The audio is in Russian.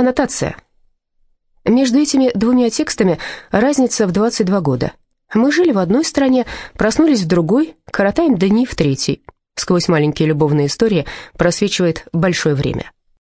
Аннотация. Между этими двумя текстами разница в 22 года. Мы жили в одной стране, проснулись в другой, коротаем дни в третьей. Сквозь маленькие любовные истории просвечивает большое время.